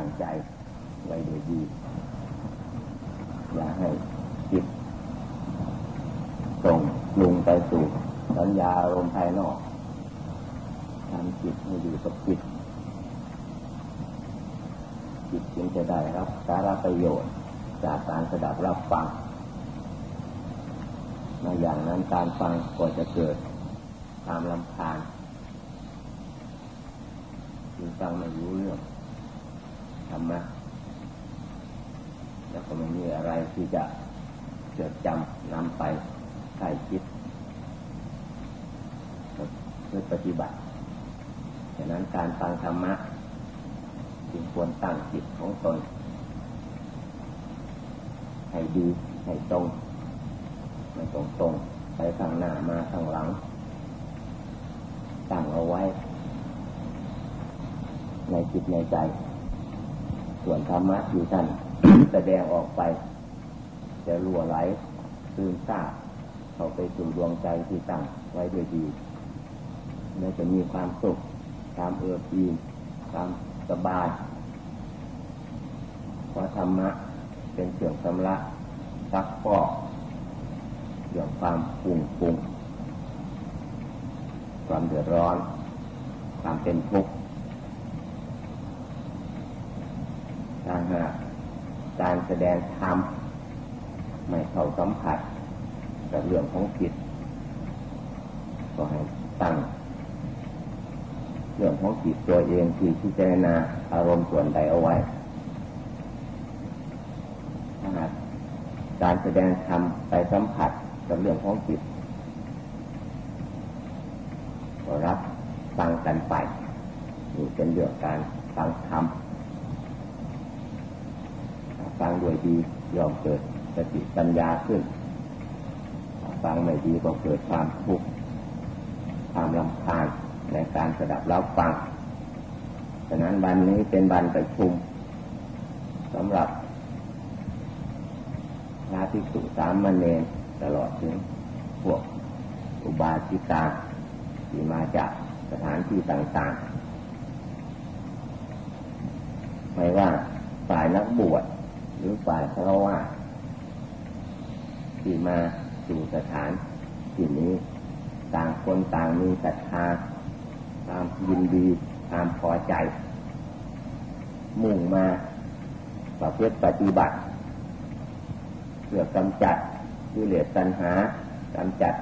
ตั้งใจไว้โดยดีอย่าให้จิตส่งลุงไปสู่สัญญาอารมณ์ภายนอกทำจิตให้อยู่กับจิต จิตจึงจะได้รับสาระประโยชน์ จากการสดับรับฟังในอย่างนั้นการฟังก็จะเกิดความลำคาญจึงฟังไม่รู้เรื่อง ธรรมะ แล้วก็ไม่มีอะไรที่จะเกิดจำนำไปใช้คิดเพื่อปฏิบัติฉะนั้นการฟังธรรมะจึงควรตั้งจิตของตน ให้ดี ให้ตรงไม่ตรงตรงไปข้างหน้ามาข้างหลัง ตั้งเอาไว้ ในจิตในใจ ส่วนธรรมะที่ท่านแสดงออกไปจะรั่วไหลซึมซาบเข้าไปสู่ดวงใจที่ตั้งไว้ด้วยดีแม้จะมีความสุขความเอื้อฟีนความสบายเพราะธรรมะเป็นเสื่องสำลักซักฟอกเรื่องความปุ่งปุ่งความเดือดร้อน ความเป็นทุกข์ การหาการแสดงธรรมไม่เข้าสัมผัสกับเรื่องของจิตก็ให้ตั้งเรื่องของจิตตัวเองที่พิจารณาอารมณ์ส่วนใดเอาไว้กการแสดงธรรมไปสัมผัสกับเรื่องของจิตก็รับฟังกันไปนี่เป็นเรื่องการฟังธรรม ฟังด้วยดียอมเกิดสติปัญญาขึ้น ฟังไม่ดีก็เกิดความทุกข์ความลำคาญในการสดับรับฟังฉะนั้นวันนี้เป็นวันประชุมสำหรับพระภิกษุสามมเณรตลอดถึงพวกอุบาสิกาที่มาจากสถานที่ต่างๆ ไม่ว่าฝ่ายนักบวช หรือฝ่ายพระว่าที่มาสู่สถานที่นี้ต่างคนต่างมีศรัทธาความยินดีความพอใจ มุ่งมาประพฤติปฏิบัติ เพื่อกำจัดกิเลสตัณหากำจัด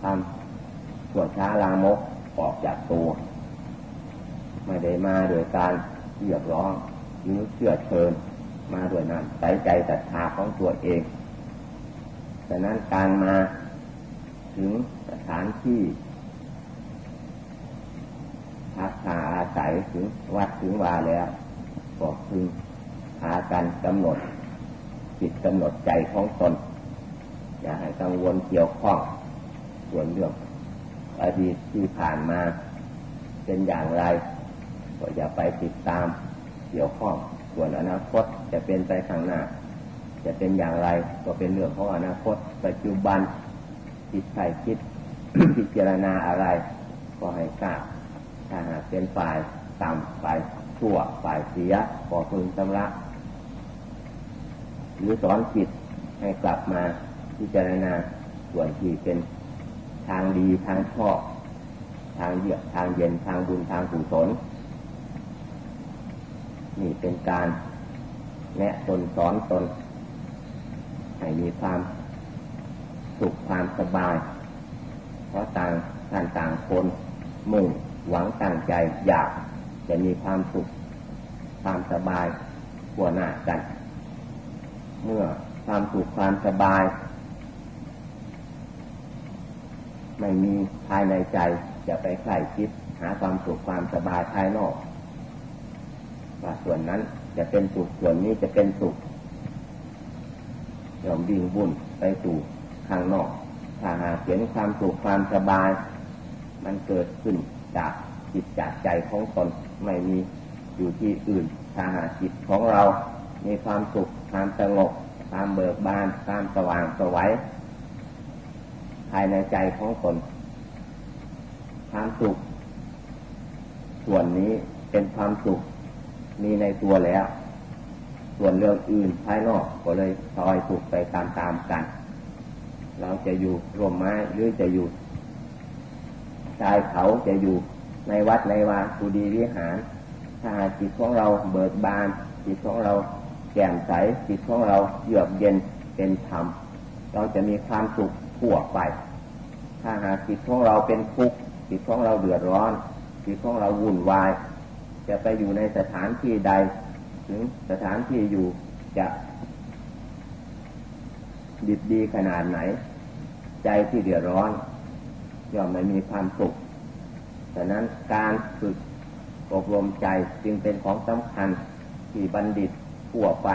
ความชั่วนช้าลามกออกจากตัว ไม่ได้มาโดยการเรียกร้องหรือเชื่อเชิญ มาด้วยนั้นใส่ใจศรัทธาของตัวเองดังนั้นการมาถึงสถานที่พักพาอาศัยถึงวัดถึงวาแล้วก็พึงหาการกำหนดจิตกำหนดใจของตน อย่าให้กังวลเกี่ยวข้องส่วนเรื่องอดีตที่ผ่านมา เป็นอย่างไร ก็อย่าไปติดตามเกี่ยวข้อง ส่วนอนาคตจะเป็นไปข้างหน้า จะเป็นอย่างไรก็เป็นเรื่องของอนาคต ปัจจุบันจิตใจคิดพิจารณาอะไร ก็ให้ทราบถ้าหากเป็นฝ่ายต่ำฝ่ายชั่วฝ่ายเสียก็พึงชำระหรือสอนจิตให้กลับมาพิจารณาส่วนที่เป็นทางดีทางชอบ ทางเยือกทางเย็นทางบุญทางกุศล นี่เป็นการแนะตนสอนตน ให้มีความสุขความสบาย เพราะต่างท่านต่างคนมุ่งหวังตั้งใจอยากจะมีความสุข ความสบายกว่าหน้ากัน เมื่อความสุขความสบาย ไม่มีภายในใจจะไปใคร่คิดหาความสุขความสบายภายนอก ว่าส่วนนั้นจะเป็นสุขส่วนนี้จะเป็นสุขยอมวิ่งวุ่นไปสู่ข้างนอกถ้าหากเห็นความสุขความสบาย มันเกิดขึ้นจากจิตจากใจของตนไม่มีอยู่ที่อื่นถ้าหาจิตของเรา มีความสุขความสงบความเบิกบานความสว่างสวัยภายในใจของตนความสุข ส่วนนี้เป็นความสุข มีในตัวแล้ว ส่วนเรื่องอื่นภายนอกก็เลยซอยถูกไปตามๆกัน เราจะอยู่ร่มไม้หรือจะอยู่ชายเขาจะอยู่ในวัดในวาสุดีวิหาร ถ้าจิตของเราเบิกบาน จิตของเราแจ่มใส จิตของเราเยือกเย็นเป็นธรรม เราจะมีความสุขทั่วไป ถ้าหากจิตของเราเป็นทุกข์จิตของเราเดือดร้อนจิตของเราวุ่นวาย จะไปอยู่ในสถานที่ใด ถึงสถานที่อยู่จะดีดีขนาดไหน ใจที่เดือดร้อนย่อมไม่มีความสุขดังนั้นการฝึกอบรมใจจึงเป็นของสำคัญที่บัณฑิตทั่วไป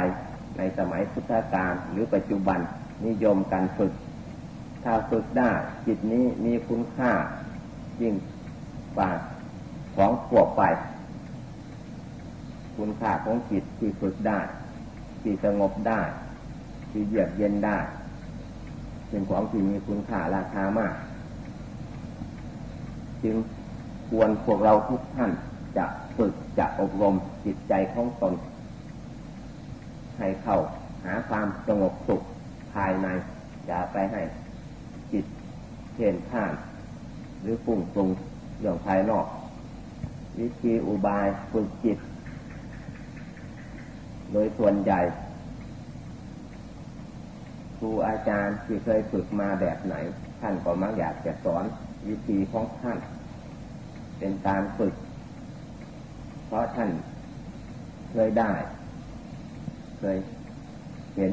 ในสมัยพุทธกาลหรือปัจจุบันนิยมการฝึก ถ้าฝึกได้จิตนี้มีคุณค่ายิ่งกว่าของทั่วไป คุณค่าของจิตที่ฝึกได้ ที่สงบได้ ที่เยือกเย็นได้ เป็นของที่มีคุณค่าราคามาก จึงควรพวกเราทุกท่านจะฝึกจะอบรมจิตใจของตน ให้เข้าหาความสงบสุขภายใน อย่าไปให้จิตเพ่นข้าน หรือฟุ้งปรุงเรื่องภายนอก วิธีอุบายฝึกจิต โดยส่วนใหญ่ครูอาจารย์ที่เคยฝึกมาแบบไหน ท่านก็มักอยากจะสอนวิธีของท่าน เป็นการฝึก เพราะท่านเคยได้ เคยเห็น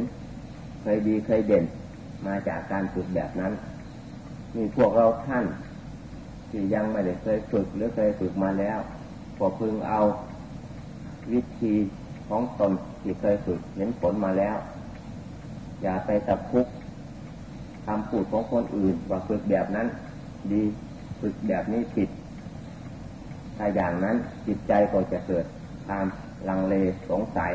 เคยดีเคยเด่น มาจากการฝึกแบบนั้น มีพวกเราท่านที่ยังไม่ได้เคยฝึกหรือเคยฝึกมาแล้วพอพึงเอาวิธี ของตนที่เคยฝึกเห็นผลมาแล้ว อย่าไปตะคุกทำปูดของคนอื่นว่าฝึกแบบนั้น ดีฝึกแบบนี้ผิดถ้าอย่างนั้นจิตใจก็จะเกิดความลังเลสงสัย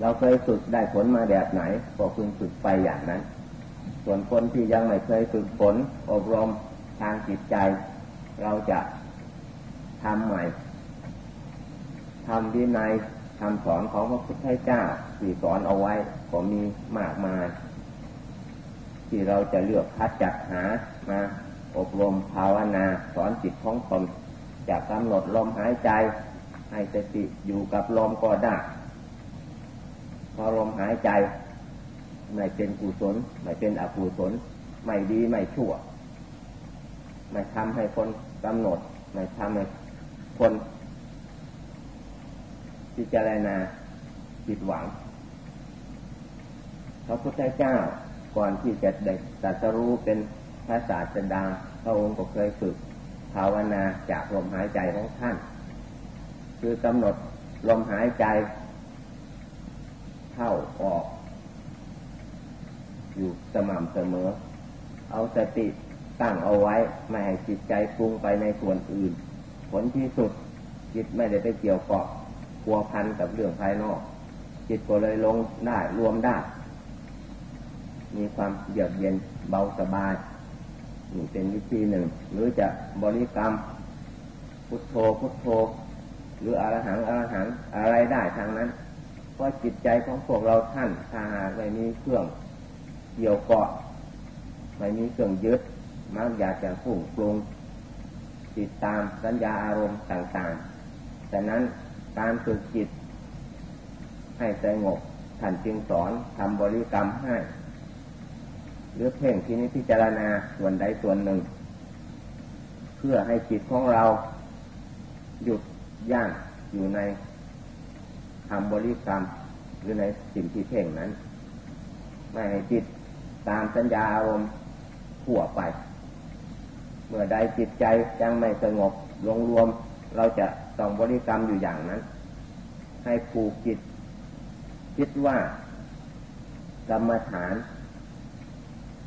เราเคยฝึกได้ผลมาแบบไหน ก็พึงฝึกไปอย่างนั้น ส่วนคนที่ยังไม่เคยฝึกฝนอบรมทางจิตใจ เราจะทำใหม่ทำวินัย คำสอนของพระพุทธเจ้าที่สอนเอาไว้ ก็มีมากมาย ที่เราจะเลือกคัดจัดหามาอบรมภาวนาสอนจิตของตนจะกำหนดลมหายใจ ให้สติอยู่กับลมก็ได้พอลมหายใจ ไม่เป็นกุศล ไม่เป็นอกุศล ไม่ดีไม่ชั่ว ไม่ทำให้คนกำหนด ไม่ทำให้คน พิจารณาผิดหวังพระพุทธเจ้าก่อนที่จะได้ตัสรู้เป็นพระศาสดาพระองค์ก็เคยฝึกภาวนาจากลมหายใจของท่าน คือกำหนดลมหายใจ เข้าออก อยู่สม่ำเสมอ เอาสติตั้งเอาไว้ ไม่ให้จิตใจปรุงไปในส่วนอื่น ผลที่สุดจิตไม่ได้ไปเกี่ยวเกาะ พัวพันกับเรื่องภายนอก จิตก็เลยลงได้รวมได้ มีความเยือกเย็นเบาสบายนี่เป็นวิธีหนึ่ง หรือจะบริกรรม พุทโธพุทโธ หรืออรหังอรหังอะไรได้ทางนั้น เพราะจิตใจของพวกเราท่านถ้าหากไม่มีเครื่องเกี่ยวเกาะไม่มีเครื่องยึดมักอยากจะฟุ้งปรุงติดตามสัญญาอารมณ์ต่างๆ แต่นั้น การฝึกจิต ให้สงบท่านจึงสอนทำบริกรรมให้หรือเพ่งที่นี้พิจารณาส่วนใดส่วนหนึ่ง เพื่อให้จิตของเรา หยุดย่างอยู่ในคำบริกรรม หรือในสิ่งที่เพ่งนั้น ไม่ให้จิตตามสัญญาอารมณ์ขั่วไป เมื่อใดจิตใจยังไม่สงบลงรวม เราจะต้องบริกรรมอยู่อย่างนั้น ให้ผูกจิต คิดว่ากรรมฐาน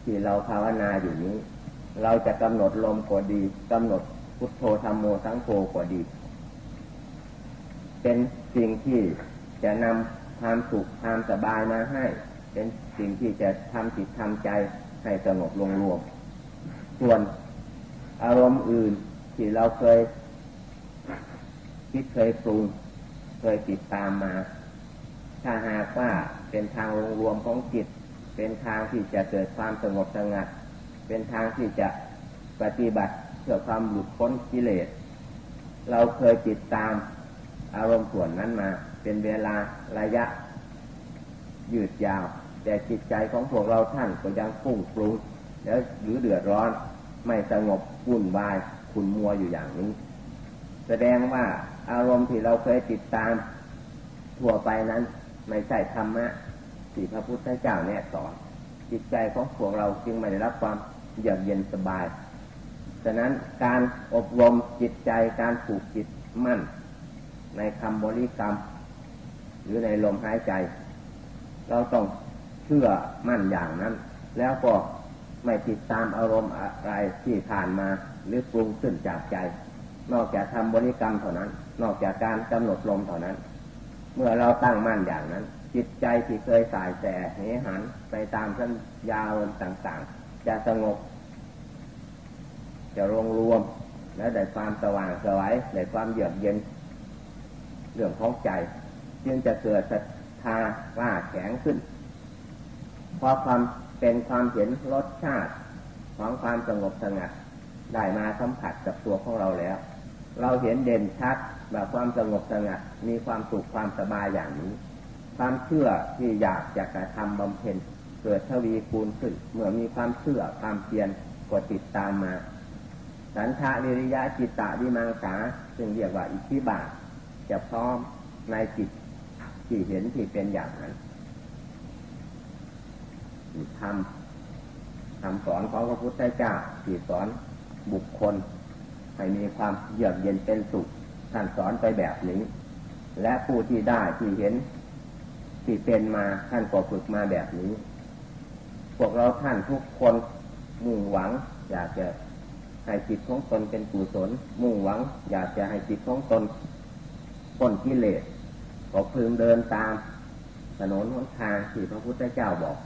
ที่เราภาวนาอยู่นี้ เราจะกำหนดลมก็ดีกำหนดพุทโธธรรมโมสังโฆก็ดี เป็นสิ่งที่จะนำความสุขความสบายมาให้ เป็นสิ่งที่จะทำจิตทำใจให้สงบลงรวม ส่วนอารมณ์อื่นที่เราเคย คิดเคยปรุงเคยติดตามมา ถ้าหากว่าเป็นทางรวมของจิต เป็นทางที่จะเกิดความสงบสงัด เป็นทางที่จะปฏิบัติเพื่อความหลุดพ้นกิเลส เราเคยติดตามอารมณ์ส่วนนั้นมา เป็นเวลาระยะ ยืดยาว แต่จิตใจของพวกเราท่านก็ยังฟุ้งปรุงแล้วหรือเดือดร้อนไม่สงบวุ่นวายขุนมัวอยู่อย่างนี้ แสดงว่า อารมณ์ที่เราเคยติดตามทั่วไปนั้น ไม่ใช่ธรรมะที่พระพุทธเจ้าแนะสอนจิตใจของพวกเราจึงไม่ได้รับความเยือกเย็นสบายฉะนั้นการอบรมจิตใจการผูกจิตมั่น ในคำบริกรรม หรือในลมหายใจ เราต้องเชื่อมั่นอย่างนั้น แล้วก็ไม่ติดตามอารมณ์อะไรที่ผ่านมาหรือปรุงขึ้นจากใจ นอกจากทำบริกรรมเท่านั้น นอกจากการกำหนดลมเท่านั้น เมื่อเราตั้งมั่นอย่างนั้น จิตใจที่เคยสายแสเหหันไปตามสัญญาอารมณ์ต่างๆ จะสงบ จะรวมรวม และได้ความสว่างสวัยได้ความเยือกเย็น เรื่องของใจ จึงจะเกิดศรัทธาว่าแข็งขึ้นเพราะความเป็นความเห็นรสชาติของความสงบสงัดได้มาสัมผัสกับตัวของเราแล้ว เราเห็นเด่นชัด แบบความสงบสงัดมีความสุขความสบายอย่างนี้ ความเชื่อที่อยากจะกระทำบำเพ็ญเกิดทวีคูณขึ้นเมื่อมีความเชื่อความเพียรกดติดตามมา สันทาวิริยะจิตตะวิมังสาซึ่งเรียกว่าอิทธิบาทจะพร้อมในจิตที่เห็นที่เป็นอย่างนั้นทำทำสอนของพระพุทธเจ้าที่สอนบุคคลให้มีความเยือกเย็นเป็นสุข ท่านสอนไปแบบนี้ และผู้ที่ได้ที่เห็น ที่เป็นมาท่านก็ฝึกมาแบบนี้ พวกเราท่านทุกคนมุ่งหวัง อยากจะให้จิตของตนเป็นกุศล มุ่งหวัง อยากจะให้จิตของตนพ้นกิเลสก็พึงเดินตามถนนหนทางที่พระพุทธเจ้าบอก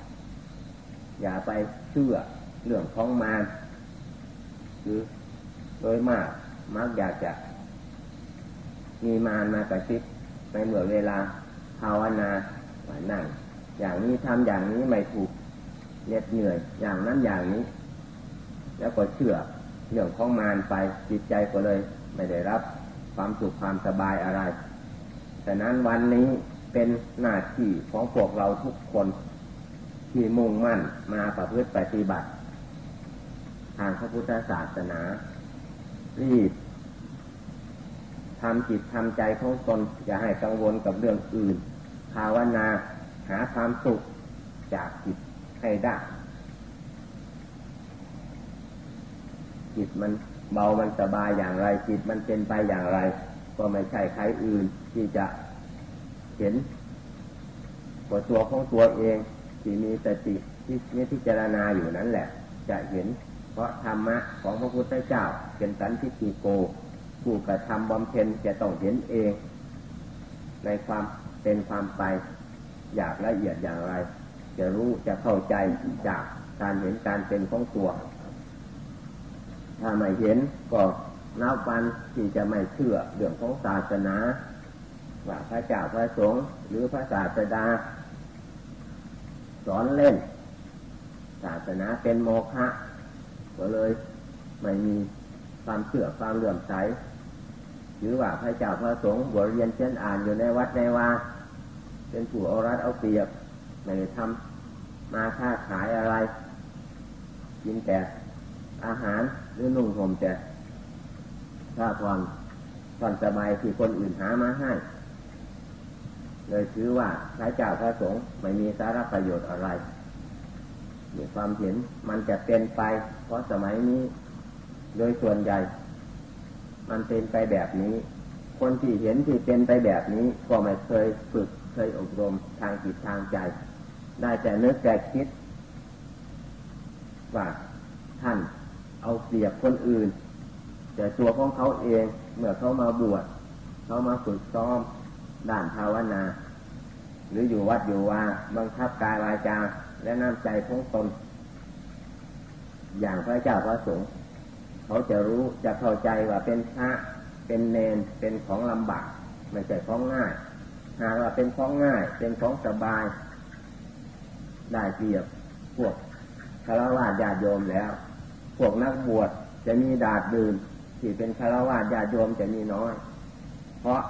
อย่าไปเชื่อเรื่องของมารหรือโดยมากมักอยากจะ มีมารมากระซิบในเมื่อเวลาภาวนาหวานั่งอย่างนี้ทำอย่างนี้ไม่ถูกเหน็ดเหนื่อยอย่างนั้นอย่างนี้ แล้วก็เชื่อเรื่องของมารไปจิตใจก็เลย ไม่ได้รับความสุขความสบายอะไรแต่นั้นวันนี้เป็นหน้าที่ของพวกเราทุกคน ที่มุ่งมั่นมาประพฤติปฏิบัติ ทางพระพุทธศาสนา รีบ ทำจิตทำใจของตนอย่าให้กังวลกับเรื่องอื่น ภาวนาหาความสุขจากจิตให้ได้ จิตมันเบามันสบายอย่างไร จิตมันเป็นไปอย่างไร ก็ไม่ใช่ใครอื่นที่จะเห็นตัวของตัวเองที่มีสติที่นี่พิจารณาอยู่นั้นแหละ จะเห็น เพราะธรรมะของพระพุทธเจ้าเป็นสันติโก ผู้กระทำบำเพ็ญจะต้องเห็นเอง ในความเป็นความไป อยากละเอียดอย่างไร จะรู้จะเข้าใจจากการเห็นการเป็นของตัว ถ้าไม่เห็นก็นับวันที่จะไม่เชื่อเรื่องของศาสนาว่าพระเจ้าพระสงฆ์หรือพระศาสดา สอนเล่น ศาสนาเป็นโมฆะก็เลยไม่มีความเชื่อความเลื่อมใส หรือว่าพระเจ้าพระสงฆ์บวชเรียนเช่นอ่านอยู่ในวัดในวาเป็นผู้เอารัดเอาเปรียบไม่ได้ทำมาค้าขายอะไร กินแต่อาหารหรือนุ่งห่มแต่ถ้าความความสบายที่คนอื่นหามาให้ เลยถือว่าพระเจ้าพระสงฆ์ไม่มีสาระประโยชน์อะไรมีความเห็นมันจะเป็นไป เพราะสมัยนี้โดยส่วนใหญ่ มันเป็นไปแบบนี้ คนที่เห็นที่เป็นไปแบบนี้ ก็ไม่เคยฝึกเคยอบรมทางจิตทางใจ ได้แต่นึกแต่คิด ว่าท่านเอาเสียบคนอื่น แต่ตัวของเขาเองเมื่อเขามาบวชเขามาฝึกซ้อมด้านภาวนา หรืออยู่วัดอยู่ว่าบังคับกายวาจาและน้ำใจของตนอย่างพระเจ้าพระสงฆ์ เขาจะรู้จะเข้าใจว่าเป็นพระเป็นเนนเป็นของลำบากไม่ใช่ของง่ายหากว่าเป็นของง่าย เป็นของสบาย ได้เปรียบพวกคารวะญาติโยมแล้ว พวกนักบวชจะมีดาดดื่นที่เป็นคารวะญาติโยมจะมีน้อย เพราะ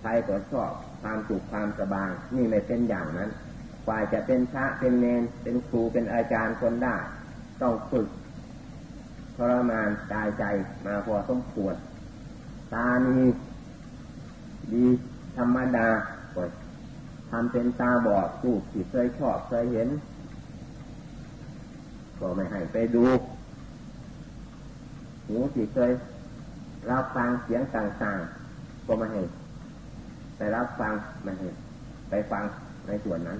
ใครก็ชอบความสุขความสบายนี่ไม่เป็นอย่างนั้นฝ่ายจะเป็นพระเป็นเนนเป็นครูเป็นอาจารย์คนได้ ต้องฝึก ทรมานกายใจมาพอสมควรตานีดีธรรมดาก็ทำเป็นตาบอดรูปที่เคยชอบเคยเห็น ก็ไม่ให้ไปดู หูที่เคยรับฟังเสียงต่างๆ ก็ไม่ให้ไปรับฟังไม่ให้ไปฟังในส่วนนั้น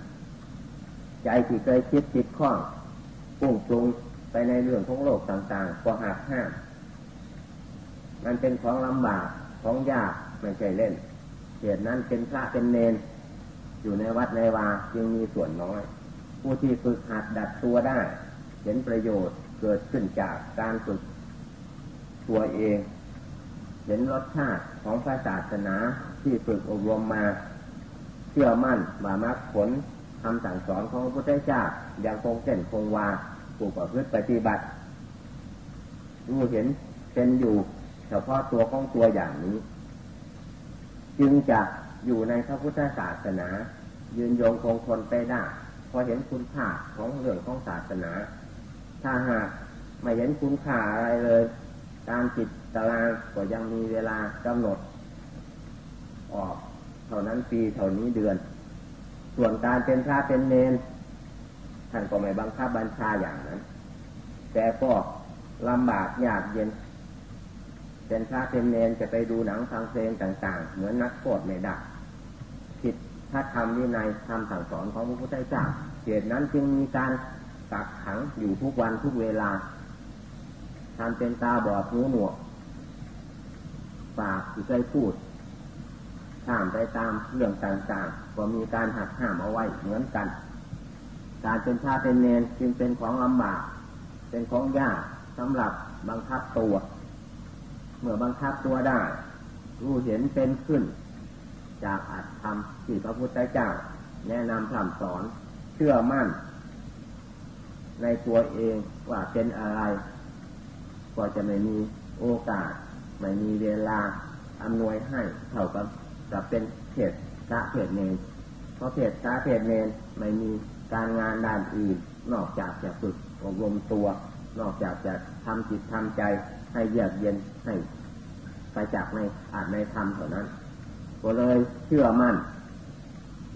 ใจที่เคยคิดจิตข้องปุ่งปรุง ไปในเรื่องของโลกต่างๆก็หักห้าม มันเป็นของลำบากของยากไม่ใช่เล่นเหตุนั้นเป็นพระเป็นเนน อยู่ในวัดในวาจึงมีส่วนน้อย ผู้ที่ฝึกหัดดัดตัวได้ เห็นประโยชน์เกิดขึ้นจากการฝึกตัวเอง เห็นรสชาติของพระศาสนาที่ฝึกอบรมมาเชื่อมั่นว่ามรรคผลคำสั่งสอนของพระพุทธเจ้ายังคงเส้นคงวา ถูกประพฤติปฏิบัติ รู้เห็นเป็นอยู่ เฉพาะตัวของตัวอย่างนี้ จึงจะอยู่ในพระพุทธศาสนา ยืนยงคงทนไปได้พอเห็นคุณค่าของเรื่องของศาสนา ถ้าหากไม่เห็นคุณค่าอะไรเลย ตามจิตตารางก็ยังมีเวลากำหนด ออก เท่านั้นปีเท่านี้เดือน ส่วนการเป็นพระเป็นเนน ท่านก็ไม่บังคับบัญชาอย่างนั้น แต่ก็ลำบากยากเย็นเป็นพระเป็นเนนจะไปดูหนังฟังเพลงต่าง ๆ เหมือนนักโทษไม่ได้ผิดถ้าทำวินัยทำสั่งสอนของพระพุทธเจ้าเหตุนั้นจึงมีการกักขังอยู่ทุกวันทุกเวลาทำเป็นตาบอดหูหนวก ปากที่เคยพูดข้ามไปตามเรื่องต่างๆ ก็มีการหักห้ามเอาไว้เหมือนกัน การเป็นชาเป็นเนนจึงเป็นของลำบาก เป็นของยากสำหรับบังคับตัว เมื่อบังคับตัวได้ รู้เห็นเป็นขึ้น จากอัตธรรมที่พระพุทธเจ้า แนะนำคำสอนเชื่อมั่น ในตัวเองว่าเป็นอะไรก็จะไม่มีโอกาส ไม่มีเวลาอำนวยให้เท่ากับกับเป็นเพศพระเพศเนรเพราะเพศพระเพศเนรไม่มี การงานด้านอื่น นอกจากจะฝึกอบรมตัว นอกจากจะทำจิตทำใจให้เยือกเย็นให้ไปจากในอาจในธรรมเท่านั้น ก็เลยเชื่อมั่น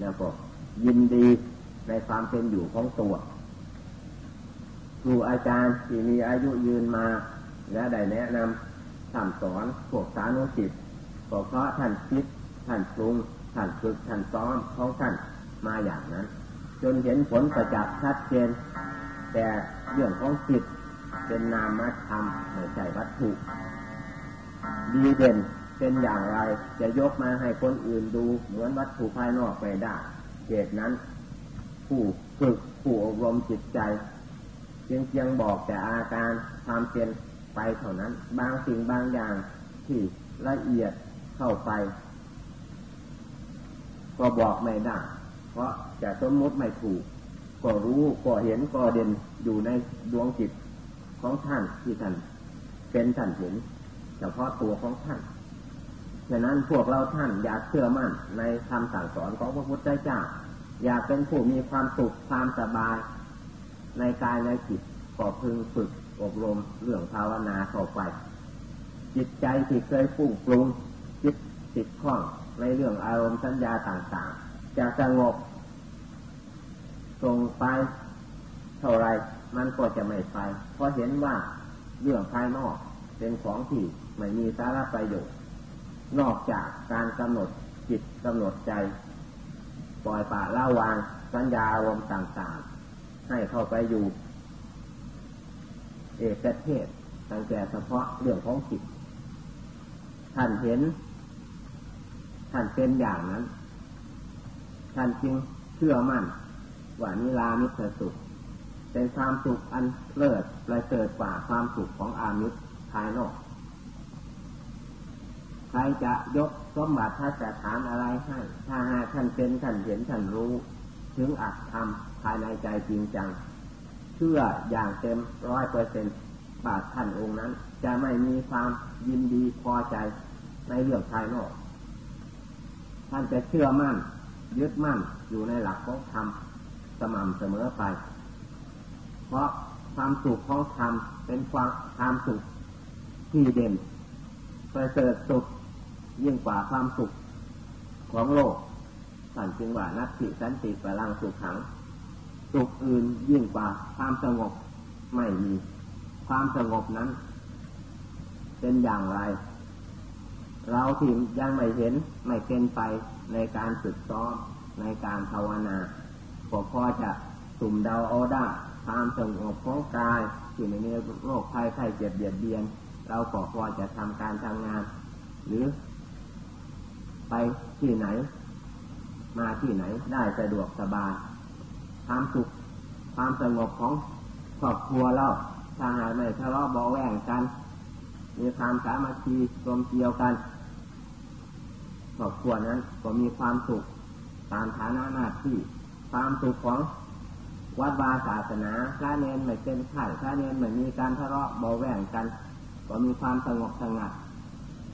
แล้วก็ยินดีในความเป็นอยู่ของตัวครูอาจารย์ที่มีอายุยืนมา และได้แนะนำสั่งสอนพวกสานุสิตก็เพราะท่านคิดท่านปรุงท่านฝึกท่านซ้อมของท่านมาอย่างนั้น จนเห็นผลประจักษ์ชัดเจน แต่เรื่องของจิตเป็นนามธรรมไม่ใช่วัตถุ ดีเด่นเป็นอย่างไรจะยกมาให้คนอื่นดูเหมือนวัตถุภายนอกไปได้เหตุนั้น ผู้ฝึกผู้อบรมจิตใจเพียงเพียงบอกแต่อาการทำเป็นไปเท่านั้น บางสิ่งบางอย่างที่ละเอียดเข้าไป ก็บอกไม่ได้ เพราะจะสมมติไม่ถูก ก็รู้ก็เห็นก็เด่นอยู่ในดวงจิตของท่านที่ท่านเป็นท่านเห็นเฉพาะตัวของท่านฉะนั้นพวกเราท่านอยากเชื่อมั่นในคำสั่งสอนของพระพุทธเจ้า อยากเป็นผู้มีความสุขความสบาย ในกายในจิตก็พึงฝึกอบรมเรื่องภาวนาเข้าไป จิตใจที่เคยฟุ้งปรุงจิตติดข้องในเรื่องอารมณ์สัญญาต่างๆ จะสงบตรงไปเท่าไรมันก็จะไม่ไป เพราะเห็นว่าเรื่องภายนอกเป็นของที่ไม่มีสาระประโยชน์ นอกจากการกำหนดจิตกำหนดใจ ปล่อยปะละวางสัญญาอารมณ์ต่างๆ ให้เข้าไปอยู่ เอกเทศตั้งแต่เฉพาะเรื่องของจิตท่านเห็น ท่านเป็นอย่างนั้น ท่านจึงเชื่อมั่นว่านิรามิตสุข เป็นความสุขอันเลิศประเสริฐกว่าความสุขของอามิตรภายนอกใครจะยกสมบัติถ้าจะถามอะไรให้ ถ้าหากท่านเป็นท่านเห็นท่านรู้ ถึงอัตทำภายในใจจริงจัง เชื่ออย่างเต็มร้อยเปอร์เซ็นต์บาทท่านองค์นั้น จะไม่มีความยินดีพอใจในเรื่องภายนอก ท่านจะเชื่อมั่น ยึดมั่นอยู่ในหลักของธรรมสม่ำเสมอไป เพราะความสุขของธรรมเป็นความความสุขที่เด่นประเสริฐสุดยิ่งกว่าความสุขของโลกท่านจึงว่านัตติสันติพลังสุขขัง สุขอื่นยิ่งกว่าความสงบไม่มี ความสงบนั้น เป็นอย่างไร เราที่ยังไม่เห็นไม่เป็นไป ในการฝึกซ้อมในการภาวนาก็พอจะสุ่มเดาเอาได้ความสงบของกายที่ในโรคภัยไข้เจ็บเบียดเบียน เราก็พอจะทำการทำงาน หรือ ไปที่ไหน มาที่ไหนได้สะดวกสบายความสุขความสงบของครอบครัวเราถ้าหากไม่ทะเลาะเบาแหวงกัน มีความสามัคคีรวมเกี่ยวกัน ครอบครัวนั้น ก็มีความสุขตามฐานะหน้าที่ ความสุขของวัดวาศาสนาพระเนนไม่เป็นไข่พระเนนไม่มีการทะเลาะเบาแหวงกัน ก็มีความสงบสงัด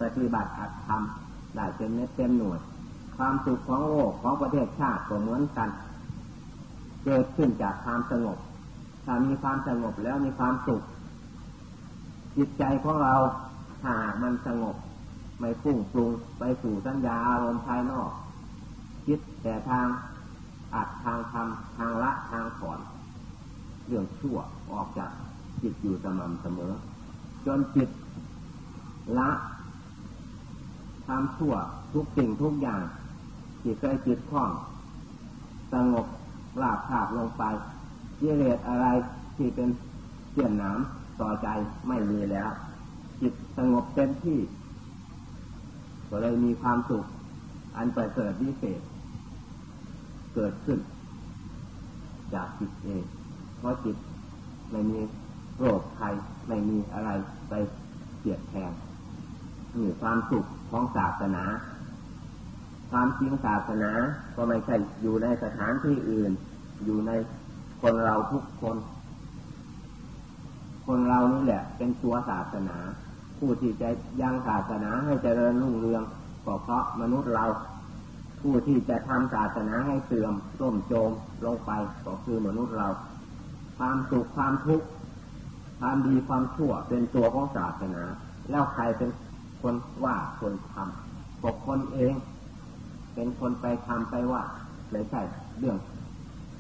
ปฏิบัติอัตธรรมได้เป็นเม็ดเต็มหน่วย ความสุขของโลกของประเทศชาติก็เหมือนกัน เกิดขึ้นจากความสงบ ถ้ามีความสงบแล้วมีความสุข จิตใจของเราถ้ามันสงบ ไม่ฟุ้งปรุงไปสู่สัญญาอารมณ์ภายนอก คิดแต่ทางอัดทางทำทางละทางถอนเรื่องชั่วออกจากจิตอยู่สม่ำเสมอ จนจิตละความชั่วทุกสิ่งทุกอย่าง จิตใจจิตคล่อง สงบลาบขาบลงไปเยเลสอะไรที่เป็นเสี้ยนน้ำต่อใจไม่มีแล้ว จิตสงบเต็มที่ ก็เลยมีความสุข อันประเสริฐวิเศษ เกิดขึ้น จากจิตเอง เพราะจิตไม่มีโรคภัยไม่มีอะไรไปเสียดแทงมีความสุขของศาสนา ความจริงศาสนาก็ไม่ใช่อยู่ในสถานที่อื่น อยู่ในคนเราทุกคน คนเรานี่แหละ เป็นตัวศาสนา ผู้ที่จะยังศาสนาให้เจริญรุ่งเรืองก็เพราะมนุษย์เรา ผู้ที่จะทำศาสนาให้เสื่อมร่มโจมลงไปก็คือมนุษย์เรา ความสุขความทุกข์ความดีความชั่วเป็นตัวของศาสนา แล้วใครเป็นคนว่าคนทำบอกคนเอง เป็นคนไปทำไปว่าไม่ใช่เรื่อง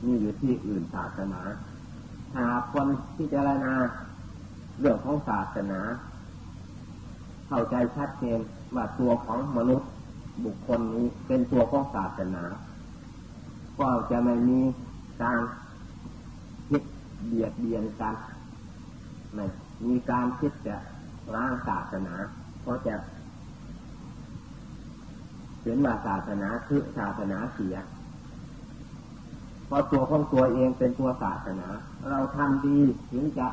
นี่อยู่ที่อื่นศาสนาหาคนที่เจรณาเรื่องของศาสนา เข้าใจชัดเจนว่าตัวของมนุษย์บุคคลนี้เป็นตัวของศาสนา ก็จะไม่มีการคิดเบียดเบียนกันไม่มีการคิดจะร่างศาสนาเพราะจะเห็นว่าศาสนาคือศาสนาเสียเพราะตัวของตัวเองเป็นตัวศาสนา เราทำดีถึงจะ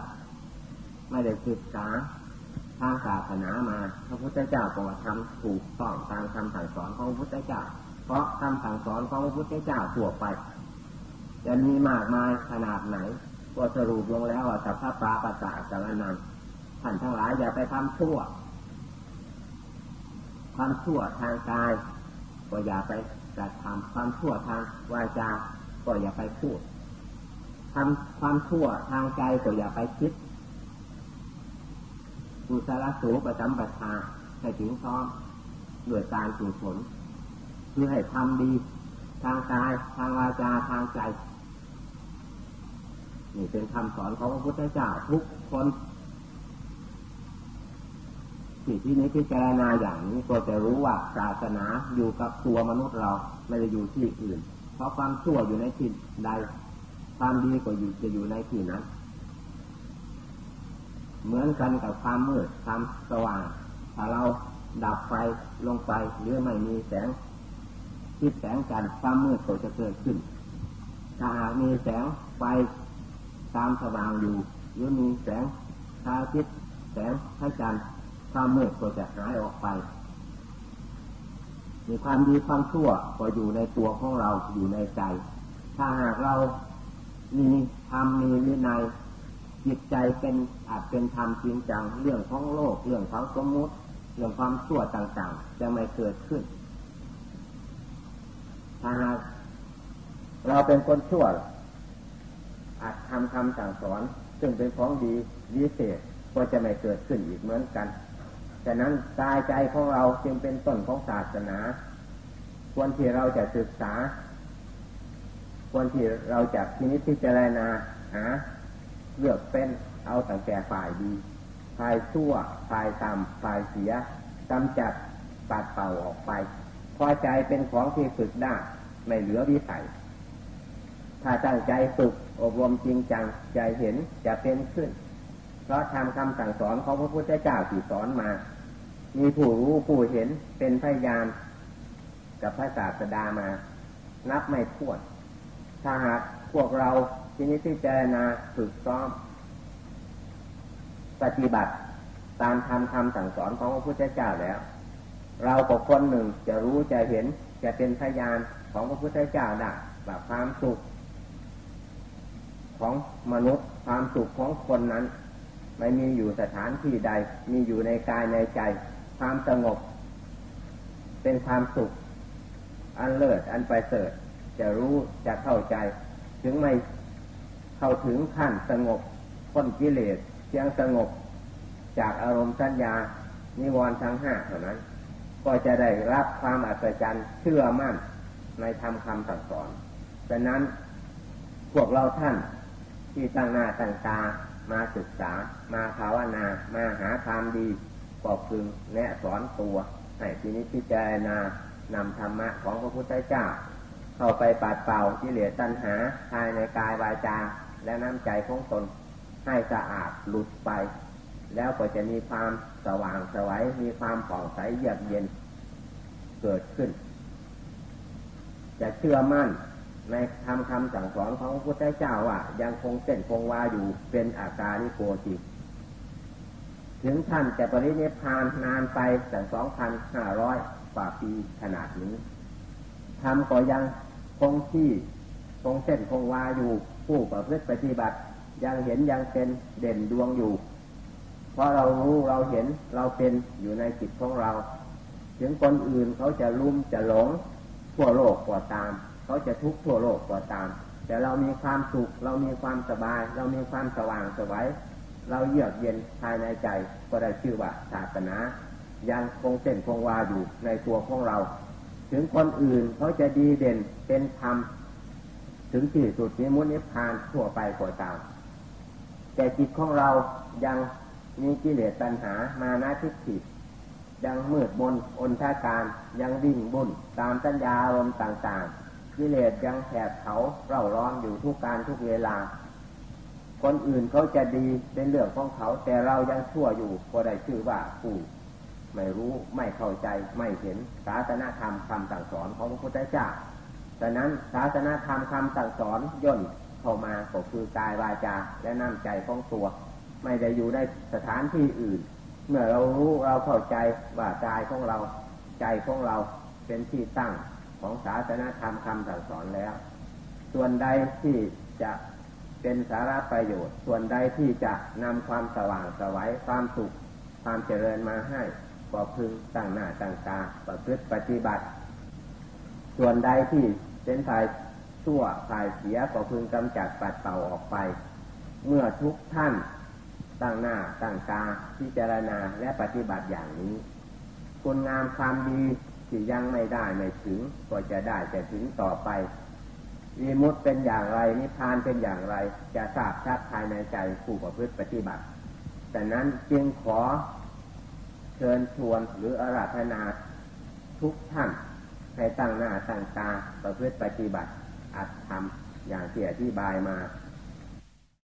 ไม่ได้ศึกษา ทางศาสนามา พระพุทธเจ้าก็ทำถูกต้องตามคำสั่งสอนของพระพุทธเจ้า เพราะคำสั่งสอนของพระพุทธเจ้าทั่วไป จะมีมากมายขนาดไหนก็สรุปลงแล้วว่าสัพพะปาปัสสะสารนันท่านทั้งหลายอย่าไปทำชั่วความชั่วทางกาย ก็อย่าไปกระทำความชั่วทางวาจาก็อย่าไปพูดทำความชั่วทางใจก็อย่าไปคิด กุศลสูงประจำปัชาให้ถึงพร้อมด้วยการสุผลคือให้ทำดี ทางกายทางวาจาทางใจนี่เป็นคำสอนของพระพุทธเจ้าทุกคนที่ที่นี้พิจารณาอย่างนี้ก็จะรู้ว่าศาสนาอยู่กับตัวมนุษย์เราไม่ได้อยู่ที่อื่น เพราะความชั่วอยู่ในที่ใดความดีก็อยู่จะอยู่ในที่นั้น เหมือนกันกับความมืดความสว่างถ้าเราดับไฟลงไปหรือไม่มีแสงทิศแสงจันทร์ความมืดก็จะเกิดขึ้น ถ้าหากมีแสงไฟตามสว่างอยู่หรือมีแสงพระอาทิตย์แสงพระจันทร์ความมืดก็จะหายออกไป มีความดีความชั่วก็อยู่ในตัวของเราอยู่ในใจ ถ้าหากเรามีธรรมมีวินัย จิตใจเป็นอาจเป็นธรรมจริงจัง เรื่องของโลก เรื่องของสมมุติ เรื่องความชั่วต่างๆ จะไม่เกิดขึ้นถ้าหากเราเป็นคนชั่วอาจทำคำสั่งสอน ซึ่งเป็นของดีวิเศษก็จะไม่เกิดขึ้นอีกเหมือนกันฉะนั้นกายใจของเราจึงเป็นต้นของศาสนา ควรที่เราจะศึกษา ควรที่เราจะพิจิจารณาหา เลือกเป็นเอาตั้งแต่ฝ่ายดีฝ่ายชั่วฝ่ายต่ำฝ่ายเสียกำจัดปัดเป่าออกไป พอใจเป็นของที่ฝึกได้ไม่เหลือวิสัย ถ้าตั้งใจฝึกอบรมจริงจังใจเห็นจะเป็นขึ้น เพราะทำคำสั่งสอนของพระพุทธเจ้าที่สอนมา มีผู้รู้ผู้เห็นเป็นพยานกับพระศาสดามา นับไม่ถ้วน ถ้าหากพวกเรา ทีนี้ที่เจรณาฝึกซ้อม ปฏิบัติตามธรรมคำสั่งสอนของพระพุทธเจ้าแล้ว เรากับคนหนึ่งจะรู้จะเห็นจะเป็นพยานของพระพุทธเจ้าได้แบบความสุข ของมนุษย์ความสุขของคนนั้น ไม่มีอยู่สถานที่ใด มีอยู่ในกายในใจ ความสงบ เป็นความสุข อันเลิศอันไปเสริฐจะรู้จะเข้าใจ ถึงไม่ เข้าถึงขั้นสงบพ้นกิเลสเพียงสงบจากอารมณ์สัญญา นิวรณ์ทั้งห้าเท่านั้น ก็จะได้รับความอัศจรรย์เชื่อมั่นในธรรมคำสั่งสอนดังนั้นพวกเราท่านที่ตั้งหน้าตั้งตามาศึกษา มาภาวนา มาหาความดีก็พึงแนะสอนตัวให้ทีนี้พิจารณานำธรรมะของพระพุทธเจ้า เข้าไปปัดเป่าที่เลือตัณหาภายในกายวาจา และน้ำใจของตนให้สะอาดหลุดไป แล้วก็จะมีความสว่างสวัยมีความผ่องใสเยือกเย็นเกิดขึ้น จะเชื่อมั่นในทำคำสั่งสอนของพระพุทธเจ้าว่ายังคงเส้นคงวาอยู่เป็นอาการนิโกติถึงท่านจะปรินิพานนานไปแต่สองพันห้าร้อยกว่าปีขนาดนี้ทำก็ยังคงที่คงเส้นคงวาอยู่ ผู้ประพฤติปฏิบัติ ยังเห็นยังเป็นเด่นดวงอยู่ เพราะเรารู้เราเห็นเราเป็นอยู่ในจิตของเรา ถึงคนอื่นเขาจะลุ่มจะหลงทั่วโลกกว่าตาม เขาจะทุกข์ทั่วโลกกว่าตาม แต่เรามีความสุข เรามีความสบาย เรามีความสว่างสวัยเราเยือกเย็นภายในใจก็ได้ชื่อว่าศาสนา ยังคงเส้นคงวาอยู่ในตัวของเรา ถึงคนอื่นเขาจะดีเด่นเป็นธรรม ถึงที่สุดนี้มุนิพานทั่วไปกว่าตาม แต่จิตของเรายังมีกิเลสตัณหามานาทิฏฐิยังมืดมนอนทาการยังดิ่งบุญตามสัญญาอารมณ์ต่างๆกิเลสยังแผดเขาเร่าร้อนอยู่ทุกการทุกเวลา คนอื่นเขาจะดีเป็นเรื่องของเขา แต่เรายังชั่วอยู่ก็ได้ชื่อว่าผู้ไม่รู้ไม่เข้าใจไม่เห็นศาสนาธรรมคำสั่งสอนของพระพุทธเจ้า ดังนั้นศาสนาธรรมคำสั่งสอนย่นเข้ามาก็คือกายวาจา และน้ำใจของตัว ไม่ได้อยู่ในสถานที่อื่น เมื่อเรารู้เราเข้าใจว่ากายของเราใจของเราเป็นที่ตั้งของศาสนาธรรมคำสั่งสอนแล้ว ส่วนใดที่จะเป็นสาระประโยชน์ ส่วนใดที่จะนำความสว่างสวัยความสุข ความเจริญมาให้ก็พึงตั้งหน้าตั้งตาประพฤติปฏิบัติ ส่วนใดที่ เป็นฝ่ายชั่วฝ่ายเสียก็พึงกำจัดปัดเป่าออกไป เมื่อทุกท่านตั้งหน้าตั้งตาพิจารณาและปฏิบัติอย่างนี้คุณงามความดีที่ยังไม่ได้ไม่ถึง ก็จะได้จะถึงต่อไปมีมุตเป็นอย่างไรนิพพานเป็นอย่างไร จะทราบชัดภายในใจผู้ประพฤติปฏิบัติแต่นั้นจึงขอเชิญชวนหรืออาราธนาทุกท่าน ให้ตั้งหน้าตั้งตาประพฤติปฏิบัติอัดทำอย่างที่อธิบายมา